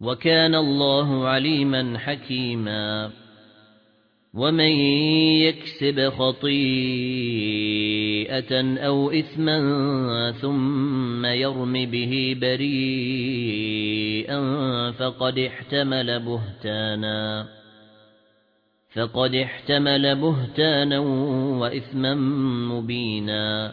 وكان الله عليما حكيما. ومن يكسب خطيئة أو إثما ثم يرم به بريئا فقد احتمل بهتانا. فقد احتمل بهتانا وإثما مبينا.